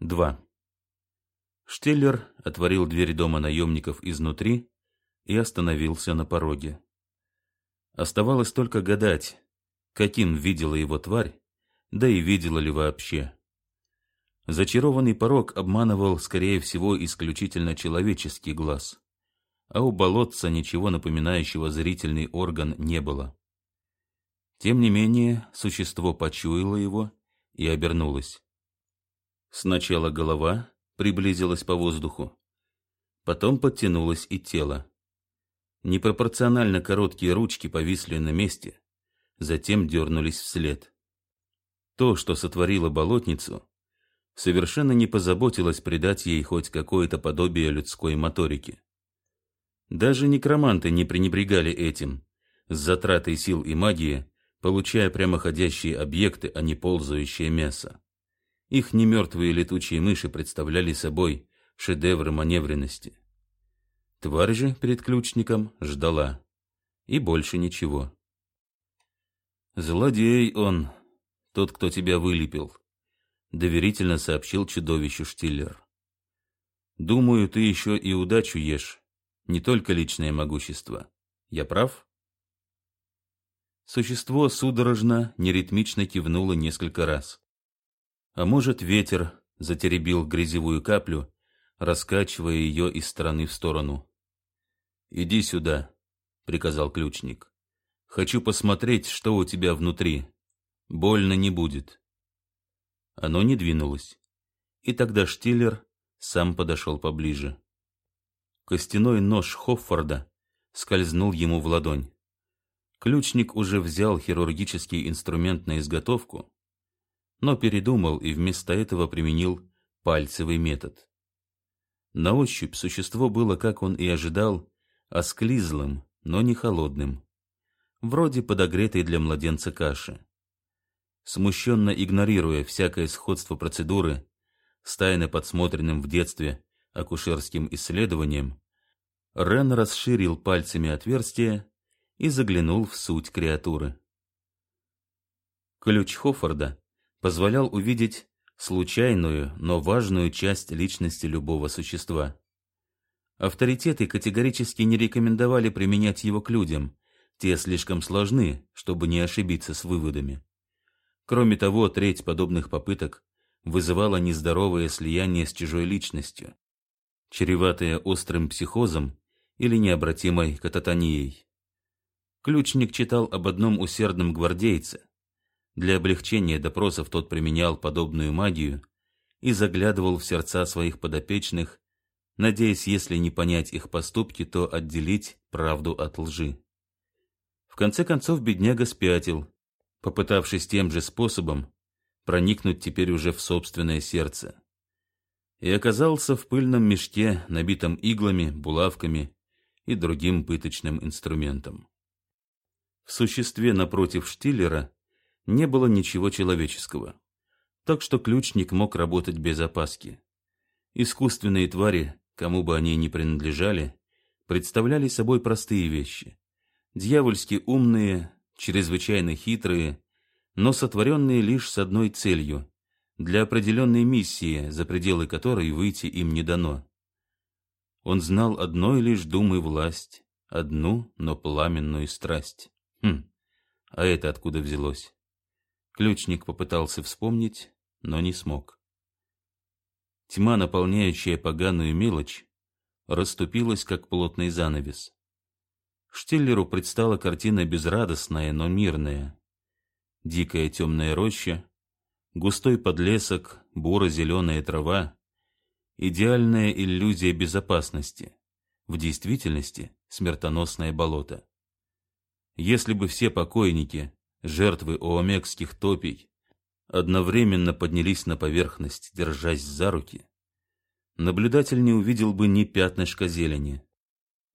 2. Штеллер отворил дверь дома наемников изнутри и остановился на пороге. Оставалось только гадать, каким видела его тварь, да и видела ли вообще. Зачарованный порог обманывал, скорее всего, исключительно человеческий глаз, а у болотца ничего напоминающего зрительный орган не было. Тем не менее, существо почуяло его и обернулось. Сначала голова приблизилась по воздуху, потом подтянулось и тело. Непропорционально короткие ручки повисли на месте, затем дернулись вслед. То, что сотворило болотницу, совершенно не позаботилась придать ей хоть какое-то подобие людской моторики. Даже некроманты не пренебрегали этим, с затратой сил и магии, получая прямоходящие объекты, а не ползающее мясо. Их немертвые летучие мыши представляли собой шедевры маневренности. Тварь же перед ключником ждала. И больше ничего. «Злодей он, тот, кто тебя вылепил», — доверительно сообщил чудовищу Штиллер. «Думаю, ты еще и удачу ешь, не только личное могущество. Я прав?» Существо судорожно, неритмично кивнуло несколько раз. А может, ветер затеребил грязевую каплю, раскачивая ее из стороны в сторону. «Иди сюда», — приказал ключник. «Хочу посмотреть, что у тебя внутри. Больно не будет». Оно не двинулось. И тогда Штиллер сам подошел поближе. Костяной нож Хоффорда скользнул ему в ладонь. Ключник уже взял хирургический инструмент на изготовку, но передумал и вместо этого применил пальцевый метод. На ощупь существо было, как он и ожидал, осклизлым, но не холодным, вроде подогретой для младенца каши смущенно игнорируя всякое сходство процедуры с тайно подсмотренным в детстве акушерским исследованием, Рен расширил пальцами отверстие и заглянул в суть креатуры. Ключ Хоффорда позволял увидеть случайную, но важную часть личности любого существа. Авторитеты категорически не рекомендовали применять его к людям, те слишком сложны, чтобы не ошибиться с выводами. Кроме того, треть подобных попыток вызывала нездоровое слияние с чужой личностью, чреватое острым психозом или необратимой кататонией. Ключник читал об одном усердном гвардейце. Для облегчения допросов тот применял подобную магию и заглядывал в сердца своих подопечных, надеясь, если не понять их поступки, то отделить правду от лжи. В конце концов бедняга спятил попытавшись тем же способом проникнуть теперь уже в собственное сердце. И оказался в пыльном мешке, набитом иглами, булавками и другим пыточным инструментом. В существе напротив Штиллера не было ничего человеческого, так что ключник мог работать без опаски. Искусственные твари, кому бы они ни принадлежали, представляли собой простые вещи. Дьявольски умные, чрезвычайно хитрые, но сотворенные лишь с одной целью — для определенной миссии, за пределы которой выйти им не дано. Он знал одной лишь думы власть, одну, но пламенную страсть. Хм, а это откуда взялось? Ключник попытался вспомнить, но не смог. Тьма, наполняющая поганую мелочь, расступилась, как плотный занавес. Штиллеру предстала картина безрадостная, но мирная. Дикая темная роща, густой подлесок, буро-зеленая трава, идеальная иллюзия безопасности, в действительности смертоносное болото. Если бы все покойники, жертвы оомекских топий, одновременно поднялись на поверхность, держась за руки, наблюдатель не увидел бы ни пятнышка зелени.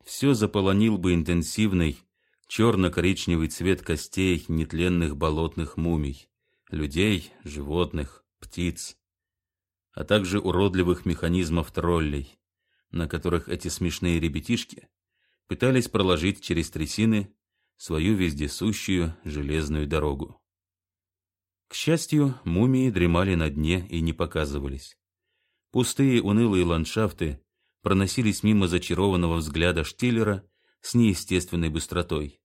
Все заполонил бы интенсивный черно-коричневый цвет костей нетленных болотных мумий, людей, животных, птиц, а также уродливых механизмов троллей, на которых эти смешные ребятишки пытались проложить через трясины свою вездесущую железную дорогу. К счастью, мумии дремали на дне и не показывались. Пустые унылые ландшафты проносились мимо зачарованного взгляда Штиллера с неестественной быстротой.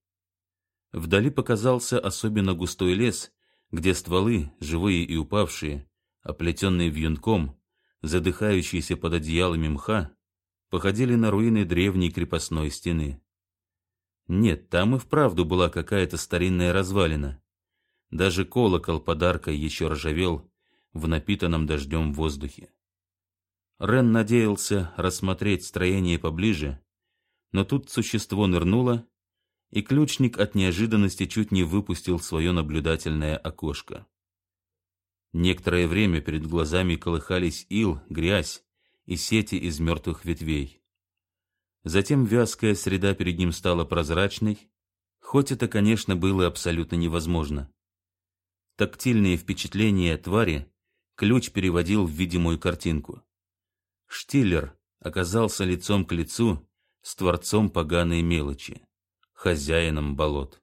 Вдали показался особенно густой лес, где стволы, живые и упавшие, оплетенные вьюнком, задыхающиеся под одеялами мха, походили на руины древней крепостной стены. Нет, там и вправду была какая-то старинная развалина. Даже колокол подарка еще ржавел в напитанном дождем воздухе. Рен надеялся рассмотреть строение поближе, но тут существо нырнуло, и ключник от неожиданности чуть не выпустил свое наблюдательное окошко. Некоторое время перед глазами колыхались ил, грязь и сети из мертвых ветвей. Затем вязкая среда перед ним стала прозрачной, хоть это, конечно, было абсолютно невозможно. Тактильные впечатления твари ключ переводил в видимую картинку. Штиллер оказался лицом к лицу с творцом поганой мелочи, хозяином болот.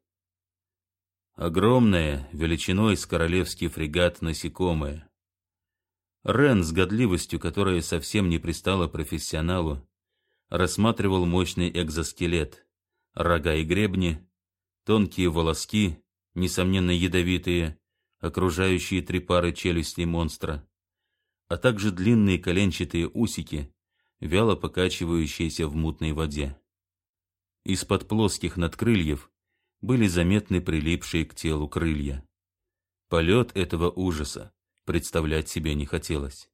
Огромное, величиной с королевский фрегат насекомое. Рен с годливостью, которая совсем не пристала профессионалу, рассматривал мощный экзоскелет, рога и гребни, тонкие волоски, несомненно ядовитые, окружающие три пары челюстей монстра, а также длинные коленчатые усики, вяло покачивающиеся в мутной воде. Из-под плоских надкрыльев были заметны прилипшие к телу крылья. Полет этого ужаса представлять себе не хотелось.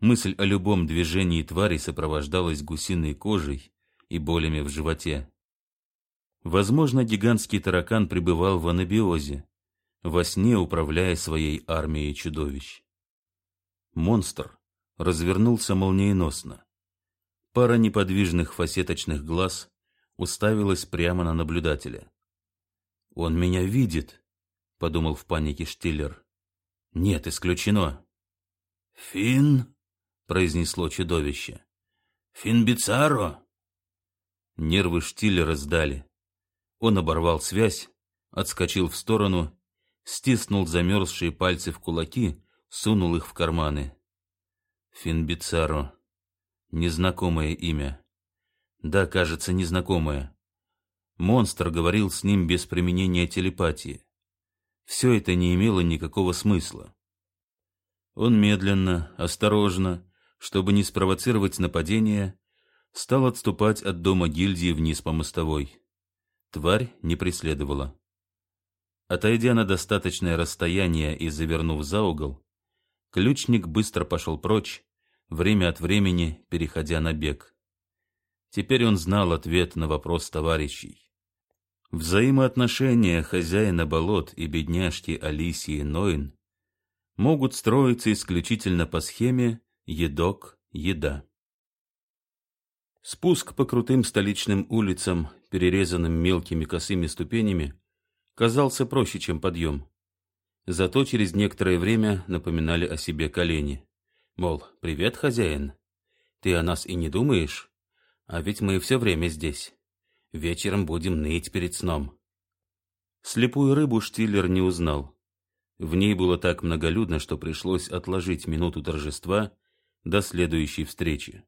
Мысль о любом движении твари сопровождалась гусиной кожей и болями в животе. Возможно, гигантский таракан пребывал в анабиозе, во сне управляя своей армией чудовищ. Монстр развернулся молниеносно. Пара неподвижных фасеточных глаз уставилась прямо на наблюдателя. «Он меня видит», — подумал в панике Штиллер. «Нет, исключено». «Фин?» — произнесло чудовище. «Фин Бицаро?» Нервы Штиллера сдали. Он оборвал связь, отскочил в сторону, стиснул замерзшие пальцы в кулаки, сунул их в карманы. Фин Бицаро. Незнакомое имя. Да, кажется, незнакомое. Монстр говорил с ним без применения телепатии. Все это не имело никакого смысла. Он медленно, осторожно, чтобы не спровоцировать нападение, стал отступать от дома гильдии вниз по мостовой. Тварь не преследовала. Отойдя на достаточное расстояние и завернув за угол, ключник быстро пошел прочь, время от времени переходя на бег. Теперь он знал ответ на вопрос товарищей. Взаимоотношения хозяина болот и бедняжки Алисии Ноин могут строиться исключительно по схеме «едок-еда». Спуск по крутым столичным улицам, перерезанным мелкими косыми ступенями, казался проще, чем подъем. Зато через некоторое время напоминали о себе колени. Мол, привет, хозяин. Ты о нас и не думаешь? А ведь мы все время здесь. Вечером будем ныть перед сном. Слепую рыбу Штиллер не узнал. В ней было так многолюдно, что пришлось отложить минуту торжества до следующей встречи.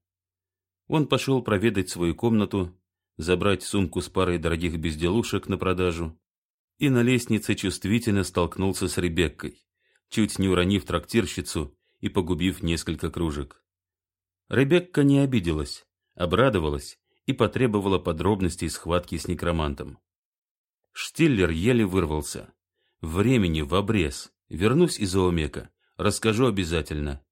Он пошел проведать свою комнату, забрать сумку с парой дорогих безделушек на продажу, и на лестнице чувствительно столкнулся с Ребеккой, чуть не уронив трактирщицу и погубив несколько кружек. Ребекка не обиделась, обрадовалась и потребовала подробностей схватки с некромантом. Штиллер еле вырвался. Времени в обрез. Вернусь из Оомека. Расскажу обязательно.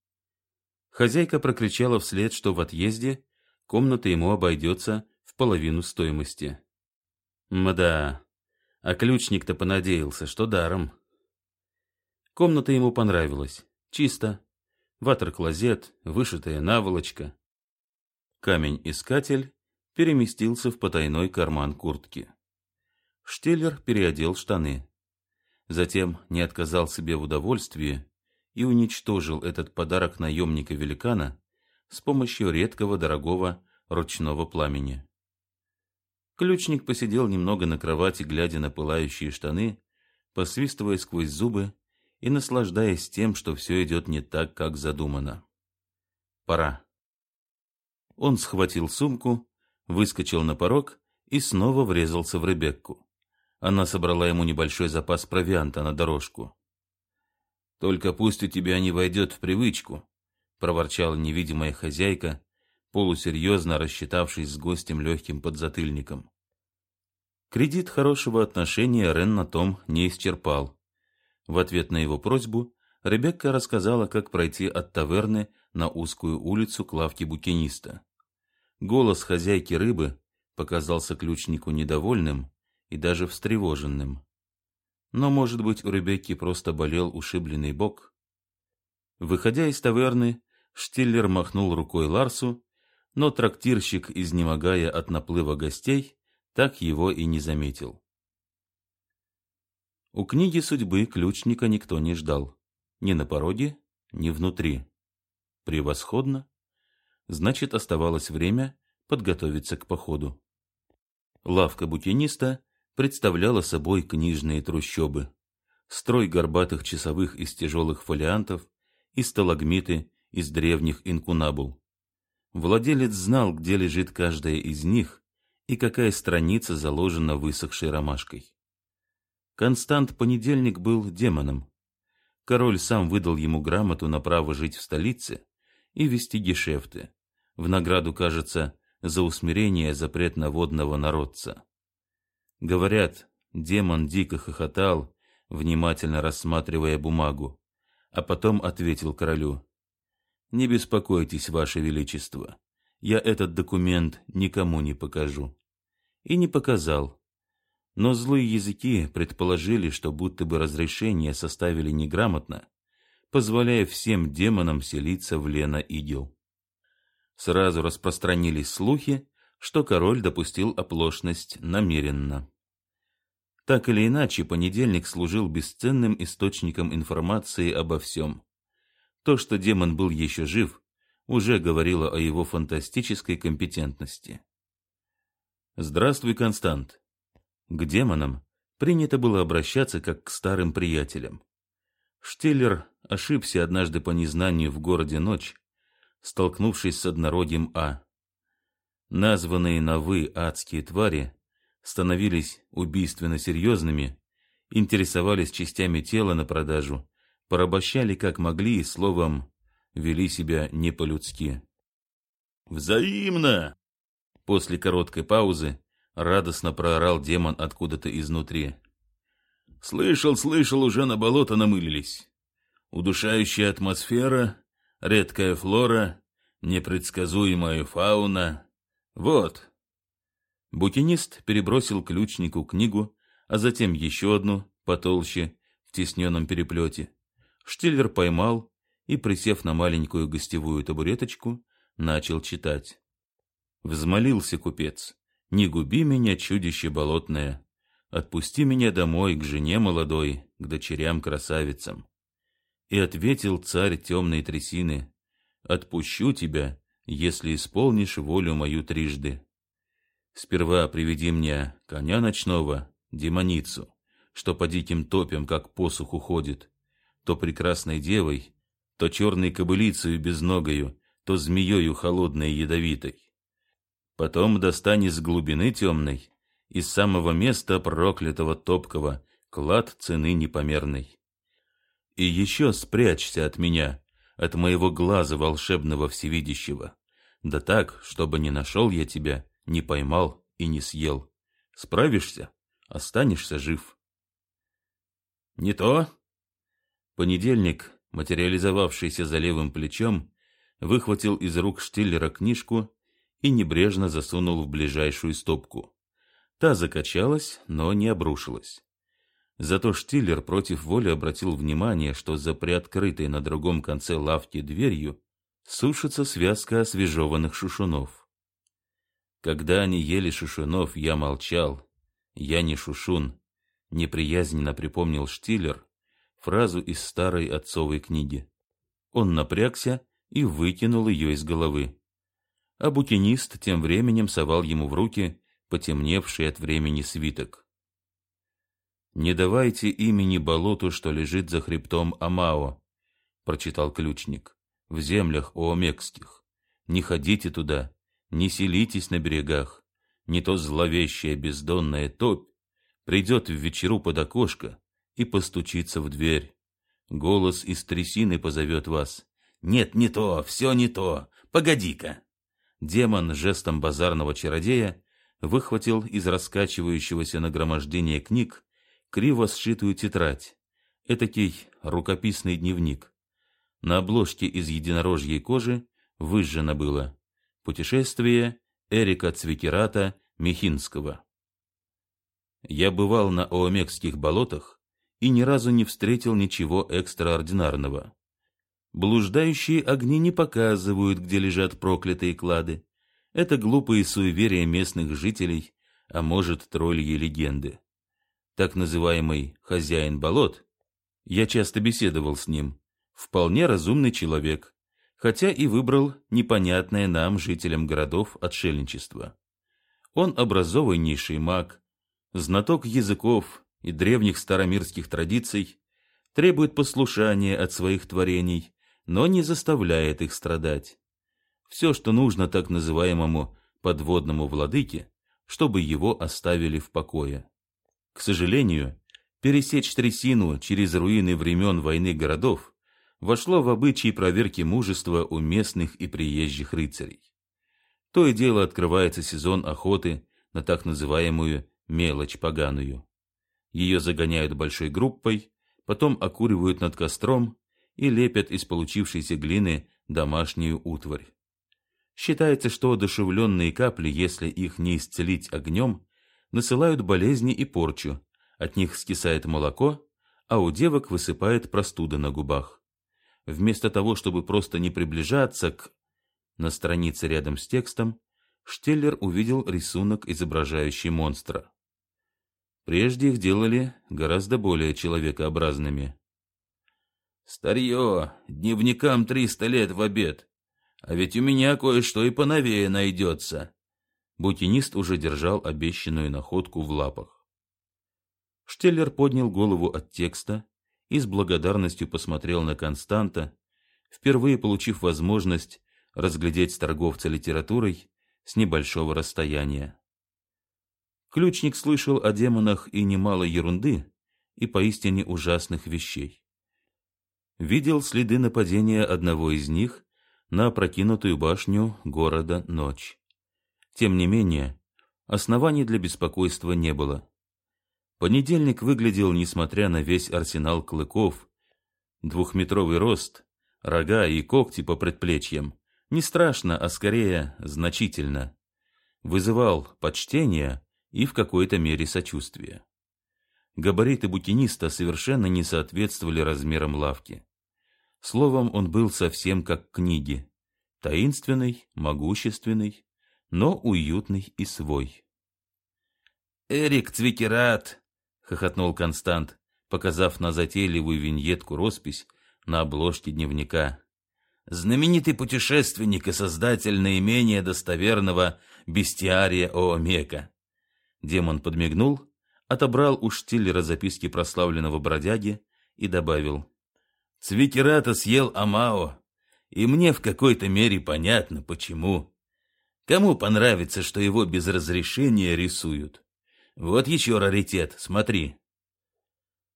Хозяйка прокричала вслед, что в отъезде комната ему обойдется в половину стоимости. Мда, а ключник-то понадеялся, что даром. Комната ему понравилась. Чисто. Ватер-клозет, вышитая наволочка. Камень-искатель переместился в потайной карман куртки. Штеллер переодел штаны. Затем не отказал себе в удовольствии и уничтожил этот подарок наемника-великана с помощью редкого дорогого ручного пламени. Ключник посидел немного на кровати, глядя на пылающие штаны, посвистывая сквозь зубы и наслаждаясь тем, что все идет не так, как задумано. пора. Он схватил сумку, выскочил на порог и снова врезался в Ребекку. Она собрала ему небольшой запас провианта на дорожку. «Только пусть у тебя не войдет в привычку», — проворчала невидимая хозяйка, полусерьезно рассчитавшись с гостем легким подзатыльником. Кредит хорошего отношения Рен на том не исчерпал. В ответ на его просьбу Ребекка рассказала, как пройти от таверны на узкую улицу к лавке букиниста. Голос хозяйки рыбы показался ключнику недовольным и даже встревоженным. Но, может быть, у Ребекки просто болел ушибленный бок? Выходя из таверны, Штиллер махнул рукой Ларсу, но трактирщик, изнемогая от наплыва гостей, так его и не заметил. У книги судьбы ключника никто не ждал. Ни на пороге, ни внутри. Превосходно значит оставалось время подготовиться к походу. Лавка букиниста представляла собой книжные трущобы, строй горбатых часовых из тяжелых фолиантов и сталагмиты из древних инкунабул. Владелец знал, где лежит каждая из них и какая страница заложена высохшей ромашкой. Констант Понедельник был демоном. Король сам выдал ему грамоту на право жить в столице и вести гешефты, в награду, кажется, за усмирение запретноводного народца. Говорят, демон дико хохотал, внимательно рассматривая бумагу, а потом ответил королю. «Не беспокойтесь, ваше величество, я этот документ никому не покажу». И не показал. Но злые языки предположили, что будто бы разрешение составили неграмотно, позволяя всем демонам селиться в Лена Игел сразу распространились слухи, что король допустил оплошность намеренно. Так или иначе, понедельник служил бесценным источником информации обо всем. То, что демон был еще жив, уже говорило о его фантастической компетентности. «Здравствуй, Констант». К демонам принято было обращаться как к старым приятелям. Штиллер ошибся однажды по незнанию в городе ночь, столкнувшись с однородием А. Названные на «вы» адские твари становились убийственно серьезными, интересовались частями тела на продажу, порабощали как могли и, словом, вели себя не по-людски. «Взаимно!» После короткой паузы радостно проорал демон откуда-то изнутри. «Слышал, слышал, уже на болото намылились. Удушающая атмосфера, редкая флора, непредсказуемая фауна. Вот. Букинист перебросил ключнику книгу, а затем еще одну, потолще, в тесненном переплете. Штиллер поймал и, присев на маленькую гостевую табуреточку, начал читать. Взмолился купец. «Не губи меня, чудище болотное! Отпусти меня домой к жене молодой, к дочерям-красавицам!» И ответил царь темной трясины, «Отпущу тебя, если исполнишь волю мою трижды. Сперва приведи мне коня ночного, демоницу, что по диким топям, как посух уходит, то прекрасной девой, то черной кобылицею безногою, то змеёю холодной ядовитой. Потом достань из глубины темной, из самого места проклятого топкого, клад цены непомерной. И еще спрячься от меня, от моего глаза волшебного всевидящего. Да так, чтобы не нашел я тебя, не поймал и не съел. Справишься, останешься жив. Не то. Понедельник, материализовавшийся за левым плечом, выхватил из рук Штиллера книжку и небрежно засунул в ближайшую стопку. Та закачалась, но не обрушилась. Зато Штиллер против воли обратил внимание, что за приоткрытой на другом конце лавки дверью сушится связка освежеванных шушунов. Когда они ели шушунов, я молчал. Я не шушун. Неприязненно припомнил Штиллер фразу из старой отцовой книги. Он напрягся и выкинул ее из головы. А букинист тем временем совал ему в руки потемневший от времени свиток. «Не давайте имени болоту, что лежит за хребтом Амао», — прочитал ключник. В землях Оомекских. Не ходите туда, не селитесь на берегах, не то зловещая бездонная топь придет в вечеру под окошко и постучится в дверь. Голос из трясины позовет вас. «Нет, не то, все не то, погоди-ка!» Демон жестом базарного чародея выхватил из раскачивающегося нагромождения книг криво сшитую тетрадь, этакий рукописный дневник. На обложке из единорожьей кожи выжжено было «Путешествие Эрика Цвикерата Михинского». Я бывал на Оомекских болотах и ни разу не встретил ничего экстраординарного. Блуждающие огни не показывают, где лежат проклятые клады. Это глупые суеверия местных жителей, а может, тролльи легенды. Так называемый «хозяин болот» я часто беседовал с ним, вполне разумный человек, хотя и выбрал непонятное нам, жителям городов, отшельничество. Он образованнейший маг, знаток языков и древних старомирских традиций, требует послушания от своих творений, но не заставляет их страдать. Все, что нужно так называемому подводному владыке, чтобы его оставили в покое. К сожалению, пересечь трясину через руины времен войны городов вошло в обычаи проверки мужества у местных и приезжих рыцарей. То и дело открывается сезон охоты на так называемую мелочь поганую. Ее загоняют большой группой, потом окуривают над костром и лепят из получившейся глины домашнюю утварь. Считается, что одушевленные капли, если их не исцелить огнем, насылают болезни и порчу, от них скисает молоко, а у девок высыпает простуда на губах. Вместо того, чтобы просто не приближаться к... На странице рядом с текстом Штеллер увидел рисунок, изображающий монстра. Прежде их делали гораздо более человекообразными. «Старье, дневникам триста лет в обед, а ведь у меня кое-что и поновее найдется». Букинист уже держал обещанную находку в лапах. Штеллер поднял голову от текста и с благодарностью посмотрел на Константа, впервые получив возможность разглядеть торговца литературой с небольшого расстояния. Ключник слышал о демонах и немало ерунды, и поистине ужасных вещей. Видел следы нападения одного из них на опрокинутую башню города Ночь. Тем не менее, оснований для беспокойства не было. Понедельник выглядел, несмотря на весь арсенал клыков, двухметровый рост, рога и когти по предплечьям, не страшно, а скорее значительно. Вызывал почтение и в какой-то мере сочувствие. Габариты букиниста совершенно не соответствовали размерам лавки. Словом, он был совсем как книги. Таинственный, могущественный, но уютный и свой. «Эрик Цвикерат!» — хохотнул Констант, показав на затейливую виньетку роспись на обложке дневника. «Знаменитый путешественник и создатель наименее достоверного бестиария Оомека. Демон подмигнул, отобрал у Штиллера записки прославленного бродяги и добавил. «Цвикерата съел Амао, и мне в какой-то мере понятно, почему. Кому понравится, что его без разрешения рисуют? Вот еще раритет, смотри».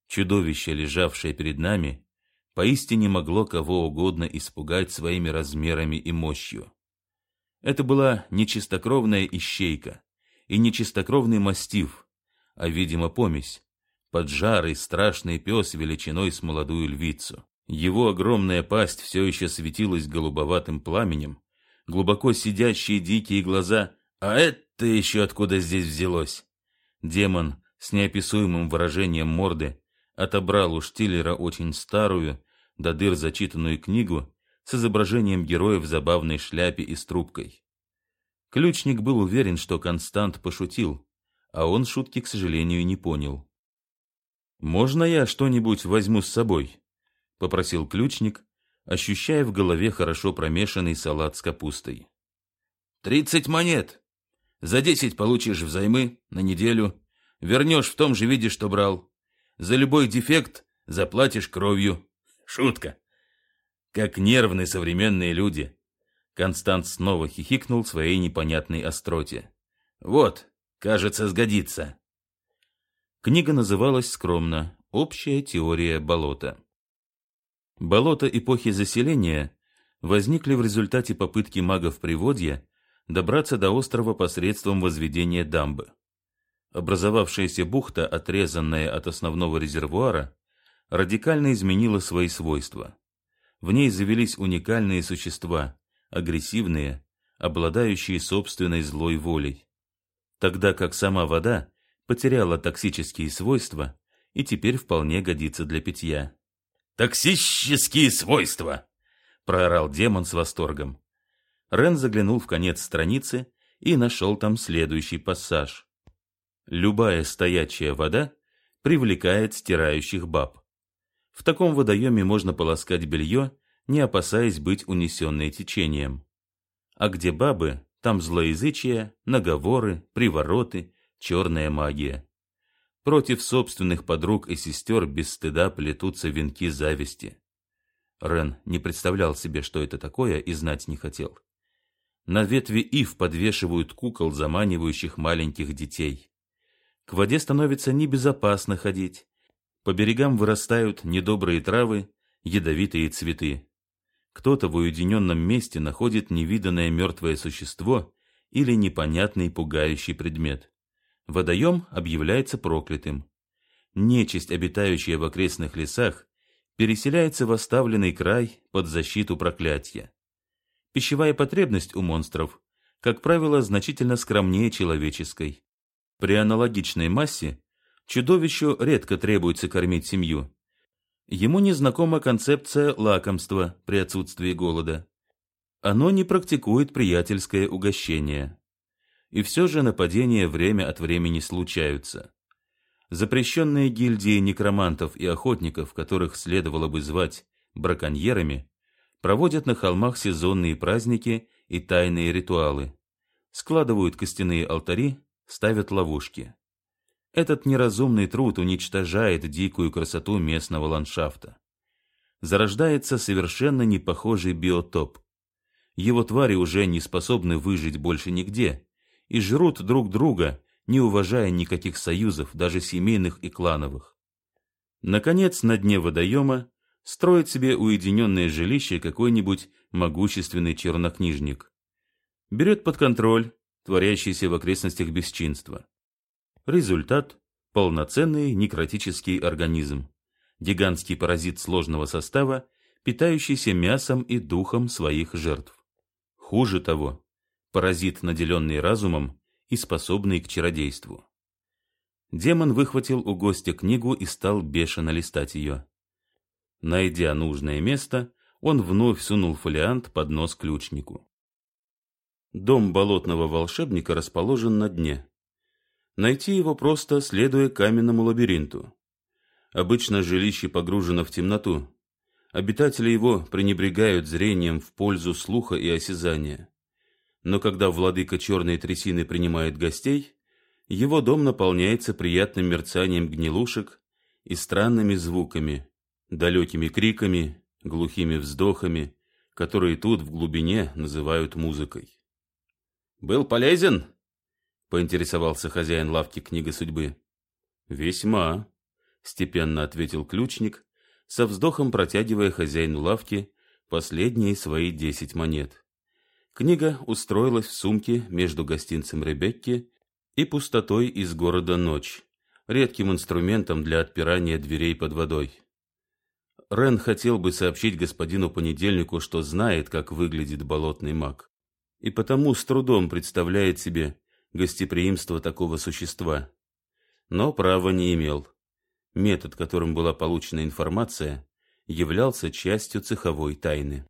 Чудовище, лежавшее перед нами, поистине могло кого угодно испугать своими размерами и мощью. Это была нечистокровная ищейка, и нечистокровный мастиф, а, видимо, помесь, поджарый страшный пес величиной с молодую львицу. Его огромная пасть все еще светилась голубоватым пламенем, глубоко сидящие дикие глаза «А это еще откуда здесь взялось?» Демон с неописуемым выражением морды отобрал у Штиллера очень старую, до дыр зачитанную книгу с изображением героя в забавной шляпе и с трубкой. Ключник был уверен, что Констант пошутил, а он шутки, к сожалению, не понял. «Можно я что-нибудь возьму с собой?» — попросил ключник, ощущая в голове хорошо промешанный салат с капустой. «Тридцать монет! За десять получишь взаймы на неделю, вернешь в том же виде, что брал. За любой дефект заплатишь кровью. Шутка!» как нервные современные люди. Констант снова хихикнул своей непонятной остроте. Вот, кажется, сгодится. Книга называлась скромно «Общая теория болота». Болота эпохи заселения возникли в результате попытки магов Приводья добраться до острова посредством возведения дамбы. Образовавшаяся бухта, отрезанная от основного резервуара, радикально изменила свои свойства. В ней завелись уникальные существа, агрессивные, обладающие собственной злой волей. Тогда как сама вода потеряла токсические свойства и теперь вполне годится для питья. «Токсические свойства!» — проорал демон с восторгом. Рен заглянул в конец страницы и нашел там следующий пассаж. Любая стоячая вода привлекает стирающих баб. В таком водоеме можно полоскать белье, не опасаясь быть унесенной течением. А где бабы, там злоязычие, наговоры, привороты, черная магия. Против собственных подруг и сестер без стыда плетутся венки зависти. Рен не представлял себе, что это такое, и знать не хотел. На ветви ив подвешивают кукол, заманивающих маленьких детей. К воде становится небезопасно ходить. По берегам вырастают недобрые травы, ядовитые цветы. Кто-то в уединенном месте находит невиданное мертвое существо или непонятный пугающий предмет. Водоем объявляется проклятым. Нечисть, обитающая в окрестных лесах, переселяется в оставленный край под защиту проклятия. Пищевая потребность у монстров, как правило, значительно скромнее человеческой. При аналогичной массе чудовищу редко требуется кормить семью. Ему незнакома концепция лакомства при отсутствии голода. Оно не практикует приятельское угощение. И все же нападения время от времени случаются. Запрещенные гильдии некромантов и охотников, которых следовало бы звать браконьерами, проводят на холмах сезонные праздники и тайные ритуалы, складывают костяные алтари, ставят ловушки. Этот неразумный труд уничтожает дикую красоту местного ландшафта. Зарождается совершенно непохожий биотоп. Его твари уже не способны выжить больше нигде и жрут друг друга, не уважая никаких союзов, даже семейных и клановых. Наконец, на дне водоема строит себе уединенное жилище какой-нибудь могущественный чернокнижник. Берет под контроль творящееся в окрестностях бесчинство. Результат – полноценный некротический организм, гигантский паразит сложного состава, питающийся мясом и духом своих жертв. Хуже того, паразит, наделенный разумом и способный к чародейству. Демон выхватил у гостя книгу и стал бешено листать ее. Найдя нужное место, он вновь сунул фолиант под нос ключнику. Дом болотного волшебника расположен на дне. Найти его просто, следуя каменному лабиринту. Обычно жилище погружено в темноту. Обитатели его пренебрегают зрением в пользу слуха и осязания. Но когда владыка черной трясины принимает гостей, его дом наполняется приятным мерцанием гнилушек и странными звуками, далекими криками, глухими вздохами, которые тут в глубине называют музыкой. «Был полезен?» — поинтересовался хозяин лавки «Книга судьбы». «Весьма», — степенно ответил ключник, со вздохом протягивая хозяину лавки последние свои десять монет. Книга устроилась в сумке между гостинцем Ребекки и пустотой из города Ночь, редким инструментом для отпирания дверей под водой. Рен хотел бы сообщить господину Понедельнику, что знает, как выглядит болотный маг, и потому с трудом представляет себе гостеприимство такого существа. Но права не имел. Метод, которым была получена информация, являлся частью цеховой тайны.